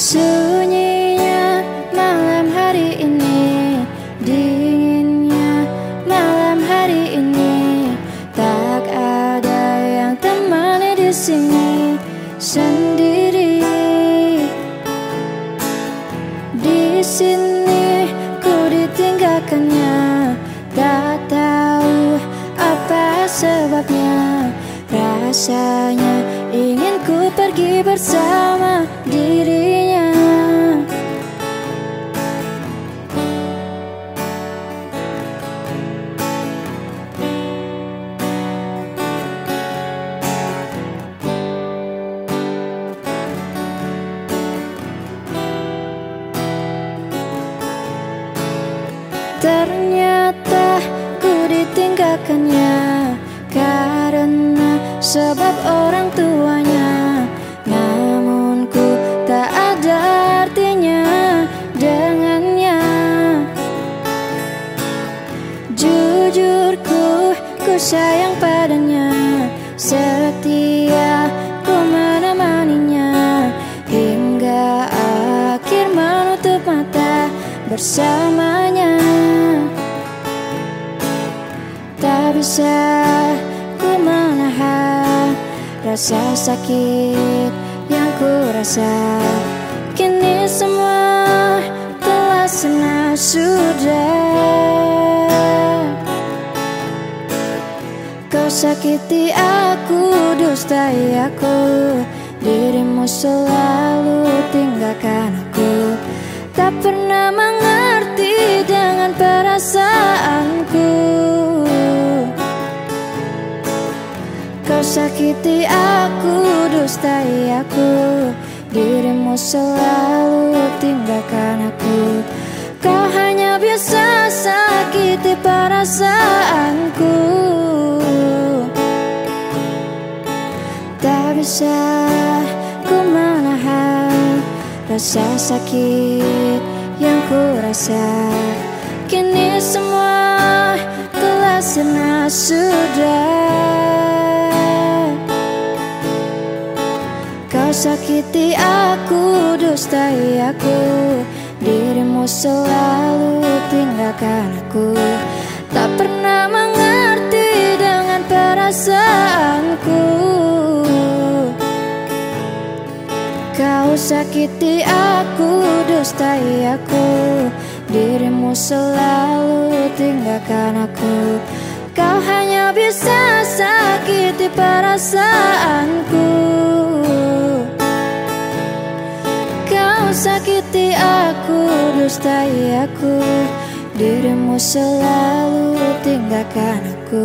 Sunyinya malam hari ini Dinginnya malam hari ini. Tak ada yang temani di sini Sendiri. Di sini ku ditinggalkannya Tak tahu apa sebabnya. Rasanya ingin ku pergi bersama Ternyata ku ditinggalkannya Karena sebab orang tuanya. Namun ku tak ada artinya dengannya. Jujur ku, sayang padanya. Setia ku menemaninya Hingga akhir menutup mata bersamanya Tak bisa ku menahan rasa sakit yang ku rasa. Kini semua telah senang sudah. Kau sakiti aku, dustai aku. Dirimu selalu tinggalkan aku. Tak pernah Kau sakiti aku, dustai aku. Dirimu selalu tinggalkan aku. Kau hanya bisa sakiti perasaanku. Tak bisa ku menahan rasa sakit yang ku rasa. Kini semua telah senang sudah Kau sakiti aku, dustai aku. Dirimu selalu tinggalkan aku. Tak pernah mengerti dengan perasaanku. Kau sakiti aku, dustai aku. Dirimu selalu tinggalkan aku. Kau hanya bisa sakiti perasaanku sakiti aku, dustai aku. Dirimu selalu tinggalkan aku.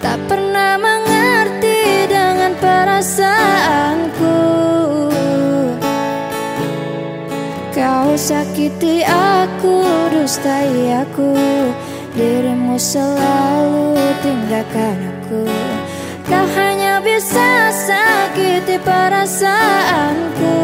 Tak pernah mengerti dengan perasaanku. Kau sakiti aku, dustai aku. Dirimu selalu tinggalkan aku. Kau hanya bisa sakiti perasaanku